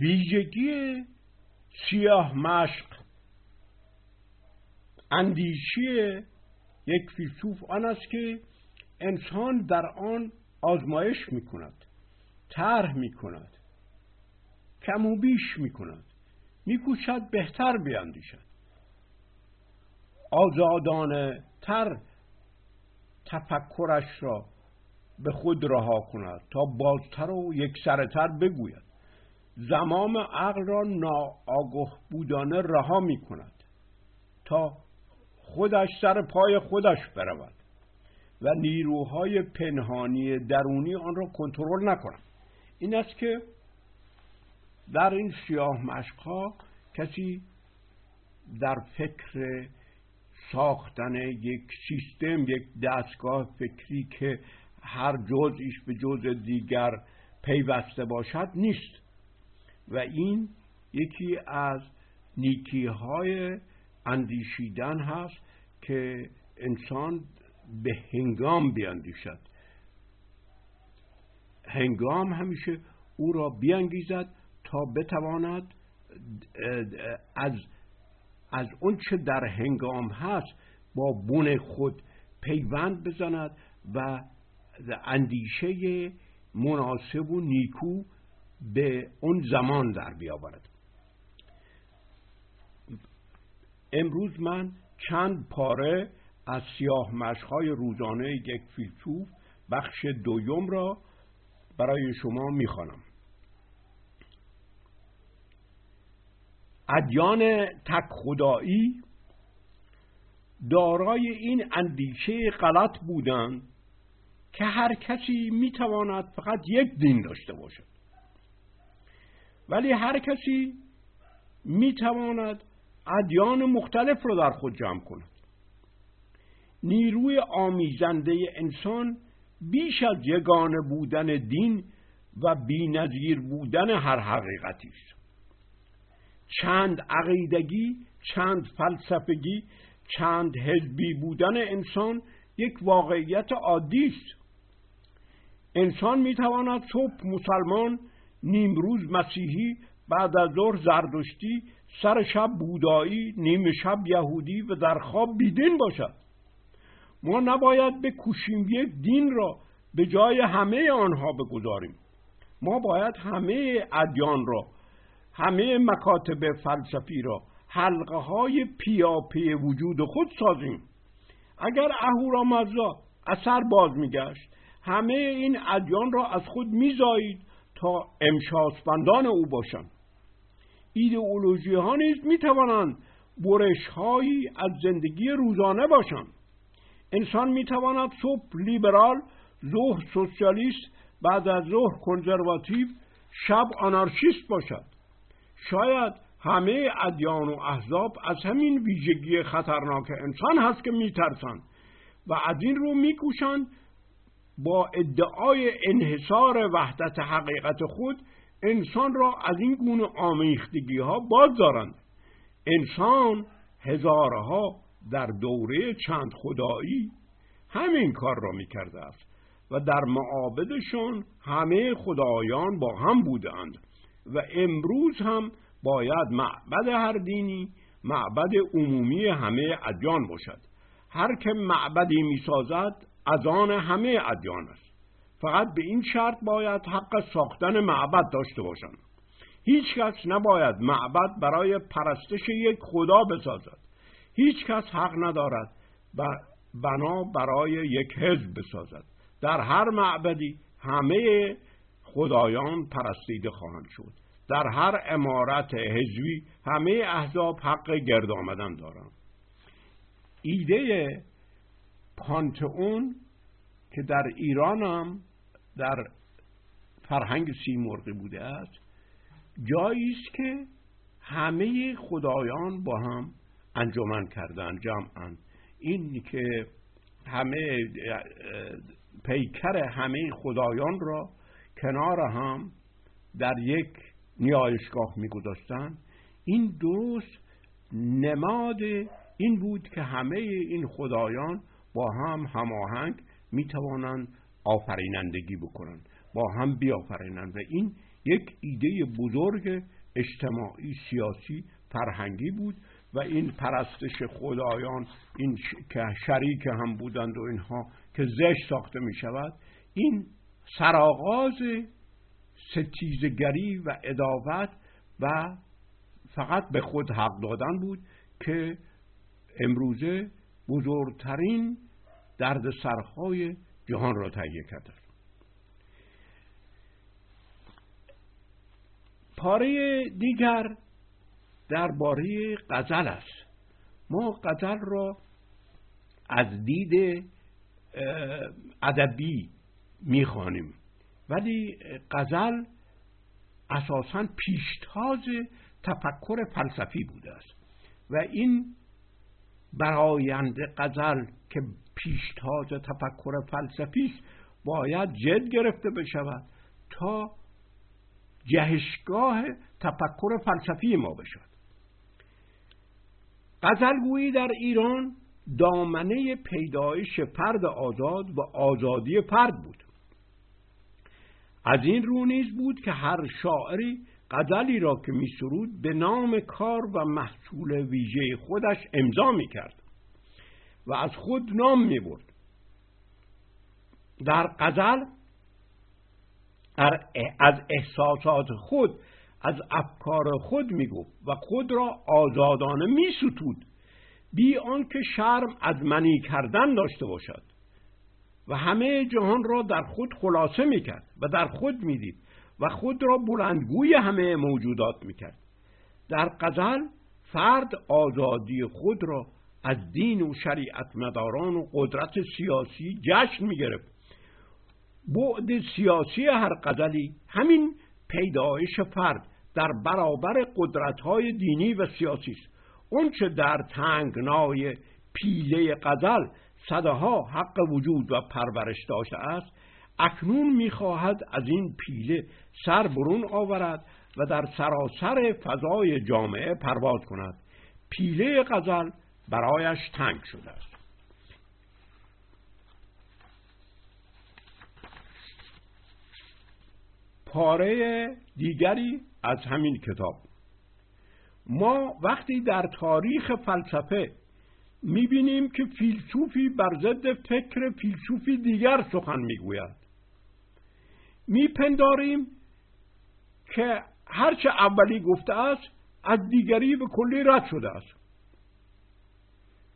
ویژگی سیاه مشق. اندیشی یک فیلسوف آن است که انسان در آن آزمایش می کند طرح می کند کم و بیش می کند می کوشد بهتر بیاندیشد. آزادانه تر تفکرش را به خود رها کند تا بازتر و یک سرتر بگوید. زمام عقل را ناآگاه بودانه رها می کند تا خودش سر پای خودش برود و نیروهای پنهانی درونی آن را کنترل نکند. این است که در این سیاه مشقها کسی در فکر ساختن یک سیستم یک دستگاه فکری که هر جزئیش به جزء دیگر پیوسته باشد نیست. و این یکی از نیکی های اندیشیدن هست که انسان به هنگام بیاندیشد. هنگام همیشه او را بیانگیزد تا بتواند از از اون چه در هنگام هست با بون خود پیوند بزند و اندیشه مناسب و نیکو به اون زمان در بیاورد. امروز من چند پاره از سیاه مشخای روزانه یک فیلسوف بخش دویم را برای شما می‌خوانم. ادیان تک خدایی دارای این اندیشه غلط بودند که هر کسی می‌تواند فقط یک دین داشته باشد. ولی هر کسی می‌تواند ادیان مختلف را در خود جمع کند. نیروی آمیزنده انسان بیش از یگانه بودن دین و بینظیر بودن هر حقیقتی است. چند عقیدگی چند فلسفگی چند حزبی بودن انسان یک واقعیت عادی است. انسان می‌تواند صبح مسلمان نیمروز مسیحی بعد از ظهر زردشتی سر شب بودایی نیم شب یهودی و در خواب بیدین باشد. ما نباید بکوشیم یک دین را به جای همه آنها بگذاریم. ما باید همه ادیان را همه مکاتب فلسفی را حلقه های پیاپی وجود خود سازیم. اگر اهورامزدا اثر باز میگشت همه این ادیان را از خود میزایید تا امشاسپندان او باشند. ایدئولوژی ها نیز می‌توانند برش هایی از زندگی روزانه باشند. انسان می‌تواند صبح لیبرال ظهر سوسیالیست بعد از ظهر کنزرواتیو شب آنارشیست باشد. شاید همه ادیان و احزاب از همین ویژگی خطرناک انسان هست که میترسند و از این رو میکوشند با ادعای انحصار وحدت حقیقت خود انسان را از این گونه آمیختگی ها باز دارند انسان هزارها در دوره چند خدایی همین کار را می‌کرده است و در معابدشون همه خدایان با هم بودند و امروز هم باید معبد هر دینی معبد عمومی همه ادیان باشد. هر که معبدی می‌سازد از آن همه ادیان است. فقط به این شرط باید حق ساختن معبد داشته باشند هیچ کس نباید معبد برای پرستش یک خدا بسازد. هیچ کس حق ندارد بنا برای یک حزب بسازد. در هر معبدی همه خدایان پرستیده خواهند شد. در هر امارت حزبی همه احزاب حق گرد آمدن دارند. ایده پانتئون که در ایران هم در فرهنگ سیمرغی بوده است جایی است که همه خدایان با هم انجمن کردن جمعا. این که همه پیکر همه خدایان را کنار هم در یک نیایشگاه میگذاشتن این درست نماد این بود که همه این خدایان با هم هماهنگ می‌توانند آفرینندگی بکنند. با هم بیافرینند. و این یک ایده بزرگ اجتماعی سیاسی فرهنگی بود و این پرستش خدایان این که شریک هم بودند و اینها که زشت ساخته می شود این سرآغاز ستیزگری و اداوت و فقط به خود حق دادن بود که امروزه بزرگترین درد سرهای جهان را تهیه کرده. پاره دیگر درباره غزل است. ما غزل را از دید ادبی می‌خوانیم. ولی غزل اساسا پیشتاز تفکر فلسفی بوده است. و این برایند غزل که پیشتاز تفکر فلسفی است باید جد گرفته بشود تا جهشگاه تفکر فلسفی ما بشود. غزلگویی در ایران دامنه پیدایش فرد آزاد و آزادی فرد بود. از این رو نیز بود که هر شاعری غزلی را که میسرود به نام کار و محصول ویژه خودش امضا می‌کرد و از خود نام می‌برد. در غزل از احساسات خود از افکار خود می‌گفت و خود را آزادانه میستود. بی آنکه شرم از منی کردن داشته باشد. و همه جهان را در خود خلاصه می‌کرد و در خود می‌دید. و خود را بلندگوی همه موجودات می‌کرد. در قزل فرد آزادی خود را از دین و شریعت مداران و قدرت سیاسی جشن می‌گرفت. بعد سیاسی هر قزلی همین پیدایش فرد در برابر قدرت‌های دینی و سیاسی است. اونچه در تنگنای پیله قزل صدها حق وجود و پرورش داشته است اکنون می‌خواهد از این پیله سر برون آورد و در سراسر فضای جامعه پرواز کند. پیله غزل برایش تنگ شده است. پاره دیگری از همین کتاب. ما وقتی در تاریخ فلسفه می‌بینیم که فیلسوفی بر ضد فکر فیلسوفی دیگر سخن می‌گوید. میپنداریم که هرچه اولی گفته است از دیگری به کلی رد شده است.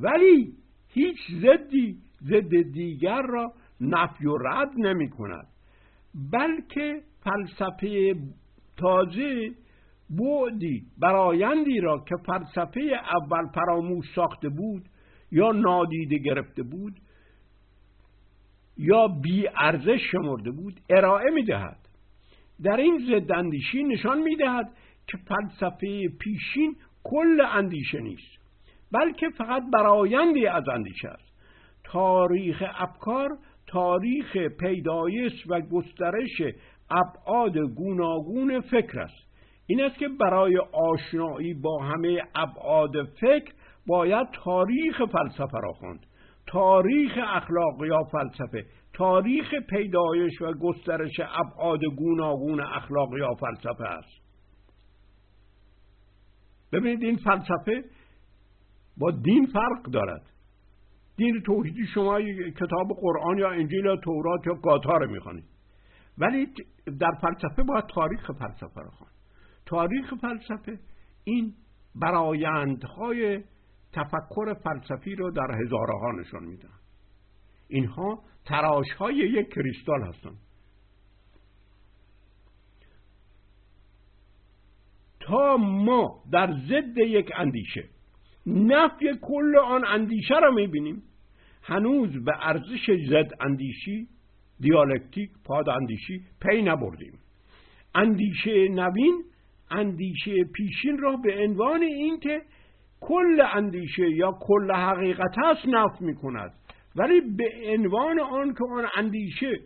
ولی هیچ ضدی ضد دیگر را نفی و رد نمی کند. بلکه فلسفه تازه بعدی برایندی را که فلسفه اول فراموش ساخته بود یا نادیده گرفته بود یا بی ارزش شمرده بود ارائه می‌دهد. در این ضد اندیشی نشان می‌دهد که فلسفه پیشین کل اندیشه نیست بلکه فقط برایندی از اندیشه است. تاریخ افکار تاریخ پیدایش و گسترش ابعاد گوناگون فکر است. این است که برای آشنایی با همه ابعاد فکر باید تاریخ فلسفه را خواند. تاریخ اخلاق یا فلسفه تاریخ پیدایش و گسترش ابعاد گوناگون اخلاق یا فلسفه است. ببینید این فلسفه با دین فرق دارد. دین توحیدی شما کتاب قرآن یا انجیل یا تورات یا گاتا رو می‌خوانید ولی در فلسفه باید تاریخ فلسفه رو خواند تاریخ فلسفه این برایندهای تفکر فلسفی رو در هزارها نشان میدن. اینها تراش های یک کریستال هستند تا ما در ضد یک اندیشه نفی کل آن اندیشه را می‌بینیم هنوز به ارزش ضد اندیشی دیالکتیک پاد اندیشی پی نبردیم. اندیشه نوین اندیشه پیشین را به عنوان اینکه کل اندیشه یا کل حقیقت است نفی می کند ولی به عنوان آن که آن اندیشه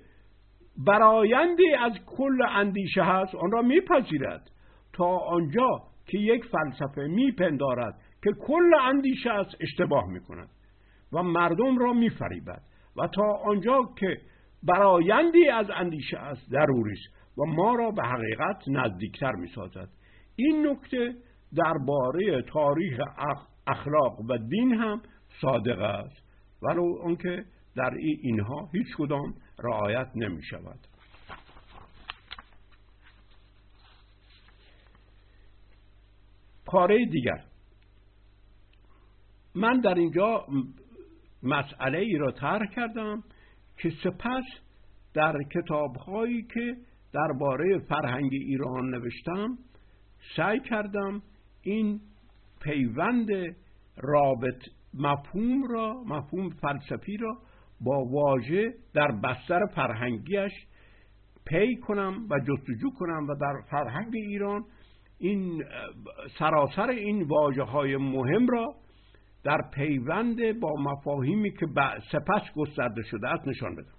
برایندی از کل اندیشه هست آن را میپذیرد. تا آنجا که یک فلسفه میپندارد که کل اندیشه است اشتباه می کند و مردم را میفریبد. و تا آنجا که برایندی از اندیشه است ضروری است و ما را به حقیقت نزدیکتر می سازد این نکته درباره تاریخ اخلاق و دین هم صادق است. ولو آنکه در اینها هیچ کدام رعایت نمی شود. پاره دیگر. من در اینجا مسئله ای را طرح کردم که سپس در کتابهایی که درباره فرهنگ ایران نوشتم سعی کردم این پیوند رابط مفهوم را مفهوم فلسفی را با واژه در بستر فرهنگیش پی کنم و جستجو کنم و در فرهنگ ایران این سراسر این واجه های مهم را در پیوند با مفاهیمی که سپس گسترده شده است نشان بدم.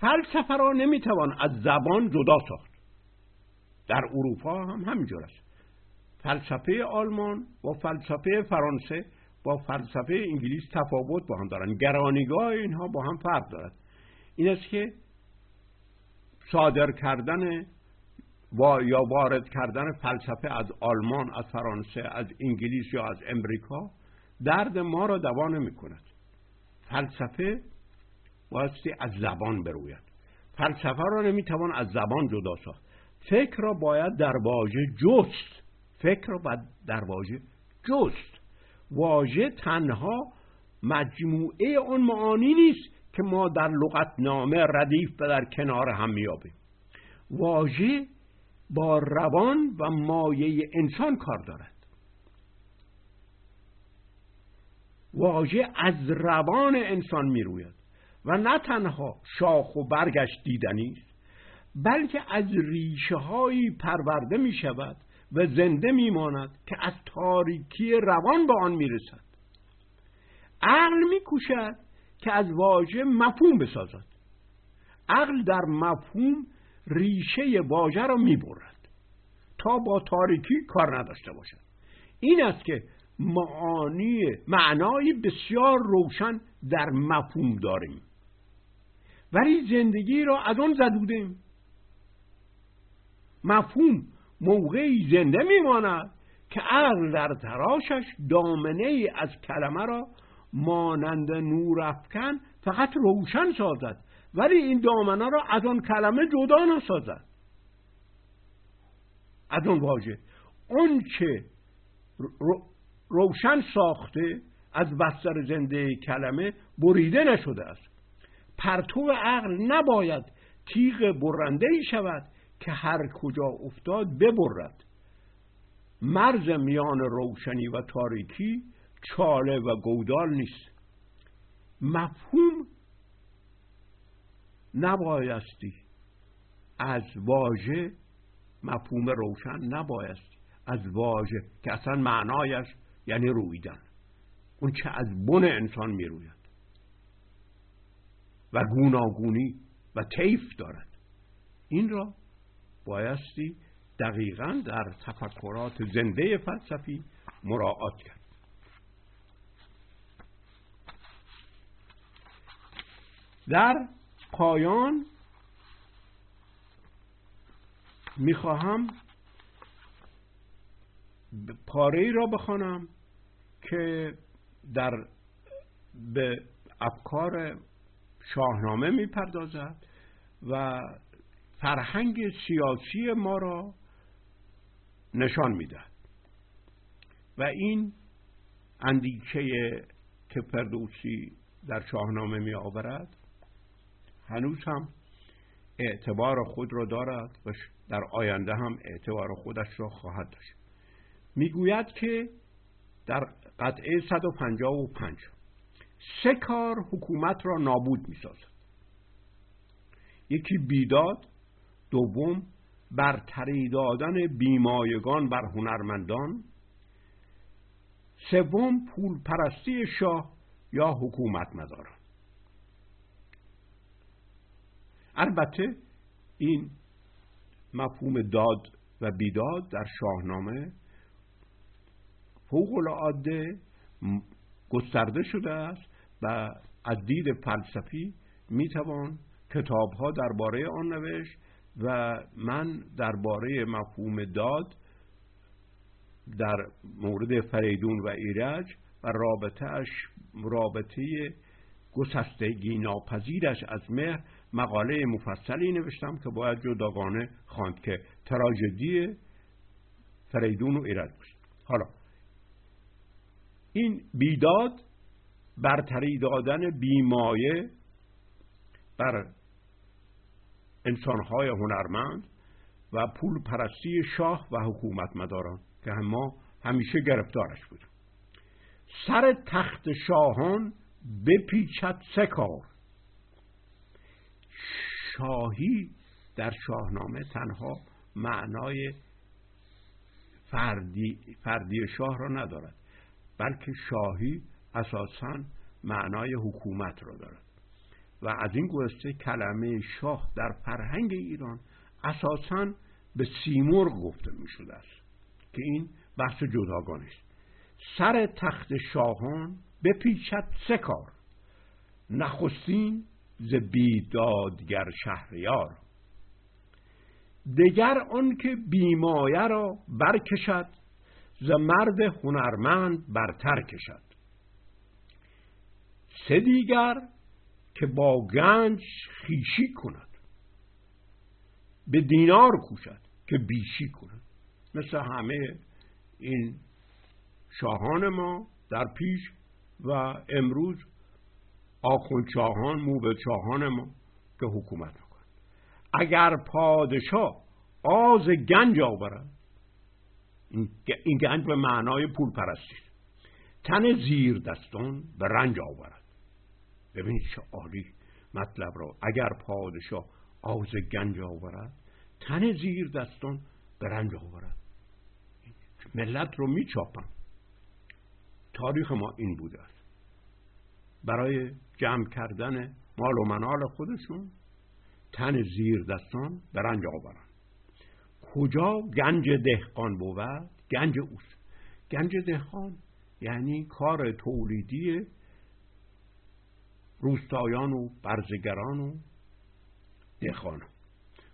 فلسفه را نمی‌توان از زبان جدا ساخت. در اروپا هم همینجور است. فلسفه آلمان و فلسفه فرانسه با فلسفه انگلیس تفاوت با هم دارند گرانیگاه اینها با هم فرق دارد. این است که صادر کردن و یا وارد کردن فلسفه از آلمان از فرانسه از انگلیس یا از امریکا درد ما را دوا نمی کند فلسفه بایستی از زبان بروید. فلسفه را نمی‌توان از زبان جدا ساخت. فکر را باید در واژه جست. فکر باید در واژه جست. واژه تنها مجموعه اون معانی نیست که ما در لغتنامه ردیف و در کنار هم میابیم واژه با روان و مایه انسان کار دارد. واژه از روان انسان می‌روید و نه تنها شاخ و برگش دیدنی است بلکه از ریشه هایی پرورده می شود و زنده می ماند که از تاریکی روان به آن می رسد عقل می کوشد که از واژه مفهوم بسازد. عقل در مفهوم ریشه واژه را می برد تا با تاریکی کار نداشته باشد. این است که معانی معنای بسیار روشن در مفهوم داریم. ولی زندگی را از آن زدودیم مفهوم موقعی زنده میماند که عقل در تراشش دامنه ای از کلمه را مانند نور افکن فقط روشن سازد. ولی این دامنه را از آن کلمه جدا نسازد. از اون واژه. اون که روشن ساخته از بستر زنده کلمه بریده نشده است. پرتو عقل نباید تیغ برنده ای شود که هر کجا افتاد ببرد. مرز میان روشنی و تاریکی چاله و گودال نیست. مفهوم نبایستی. از واژه مفهوم روشن نبایستی. از واژه که اصلا معنایش یعنی رویدن. اون چه از بن انسان می‌روید. و گوناگونی و طیف دارد. این را بایستی دقیقا در تفکرات زنده فلسفی مراعات کرد. در پایان می‌خواهم پاره را بخوانم که در به افکار شاهنامه می‌پردازد و فرهنگ سیاسی ما را نشان می‌دهد. و این اندیشه که فردوسی در شاهنامه می آورد هنوز هم اعتبار خود را دارد و در آینده هم اعتبار خودش را خواهد داشت. می‌گوید که در قطعه 155 سه کار حکومت را نابود می‌سازد. یکی بیداد دوم برتری دادن بیمایگان بر هنرمندان. سوم پول پرستی شاه یا حکومت مداران البته این مفهوم داد و بیداد در شاهنامه فوق العاده گسترده شده است و از دید فلسفی می‌توان کتاب ها درباره آن نوشت و من درباره مفهوم داد در مورد فریدون و ایرج و رابطهش رابطه گسستگی ناپذیرش از مهر مقاله مفصلی نوشتم که باید جداگانه خواند که تراژدی فریدون و ایرج باشه. حالا این بیداد برتری دادن بیمایه بر انسانهای هنرمند و پول پرستی شاه و حکومت مداران که ما همیشه گرفتارش بودیم سر تخت شاهان بپیچد سه شاهی در شاهنامه تنها معنای فردی, فردی شاه را ندارد بلکه شاهی اساسا معنای حکومت را دارد. و از این گذشته کلمه شاه در فرهنگ ایران اساسا به سیمرغ گفته می شده است که این بحث جداگانه است. سر تخت شاهان بپیچد سه کار نخستین ز بیدادگر شهریار. دگر آنکه بیمایه را برکشد ز مرد هنرمند برتر کشد. سه دیگر که با گنج خیشی کند. به دینار کوشد که بیشی کند. مثل همه این شاهان ما در پیش و امروز آخوند شاهان موبل شاهان ما که حکومت می‌کنن اگر پادشاه آز گنج آورد این گنج به معنای پول پرستی تن زیر دستان به رنج آورد. ببینید چه عالی مطلب را. اگر پادشاه آز گنج آورد تن زیر دستان به رنج آورد. ملت رو میچاپن تاریخ ما این بوده است. برای جمع کردن مال و منال خودشون تن زیر دستان به رنج آورن. کجا گنج دهقان بود؟ گنج اوست گنج دهقان یعنی کار تولیدی روستایان و برزگران و دهقان.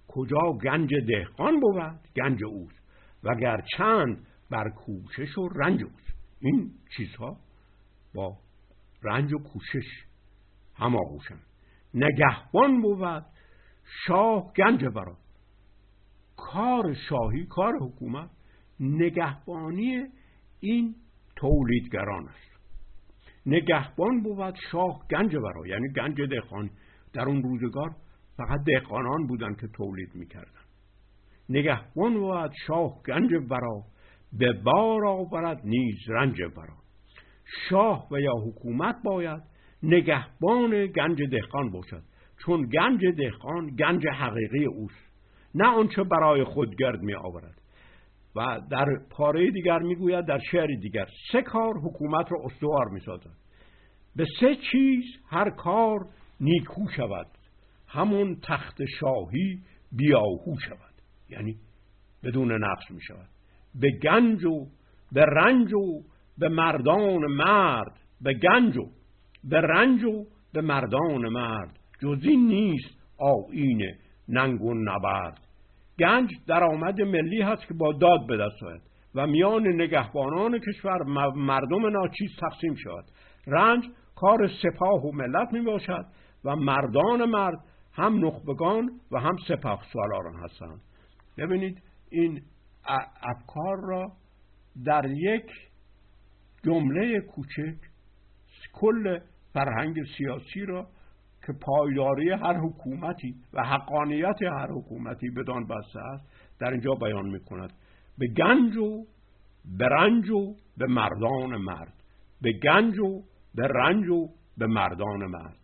کجا گنج دهقان بود؟ گنج اوست وگر چند بر کوشش و رنج اوست این چیزها با رنج و کوشش هماغوشن نگهبان بود شاه گنج برا کار شاهی کار حکومت نگهبانی این تولیدگران است. نگهبان بود شاه گنج برا یعنی گنج دهقان. در اون روزگار فقط دهقانان بودن که تولید می‌کردن. نگهبان بود شاه گنج برا به بار آورد نیز رنج برا شاه و یا حکومت باید نگهبان گنج دهقان باشد. چون گنج دهقان گنج حقیقی اوست. نه آنچه برای خود گرد می آورد و در پاره دیگر می‌گوید در شعر دیگر. سه کار حکومت را استوار می سازد به سه چیز هر کار نیکو شود. همون تخت شاهی بیاهو شود. یعنی بدون نقص می شود به گنج و به رنج و به مردان مرد. به گنج و به رنج و به مردان مرد. جز این نیست آیین ننگ و نبرد. گنج درآمد ملی هست که با داد به دست آید. و میان نگهبانان کشور مردم ناچیز تقسیم شود. رنج کار سپاه و ملت می باشد و مردان مرد هم نخبگان و هم سپاه سالاران هستند. ببینید این افکار را در یک جمله کوچک کل فرهنگ سیاسی را که پایداری هر حکومتی و حقانیت هر حکومتی بدان بسته است در اینجا بیان می کند به گنج و به رنج و به مردان مرد. به گنج و به رنج و به مردان مرد.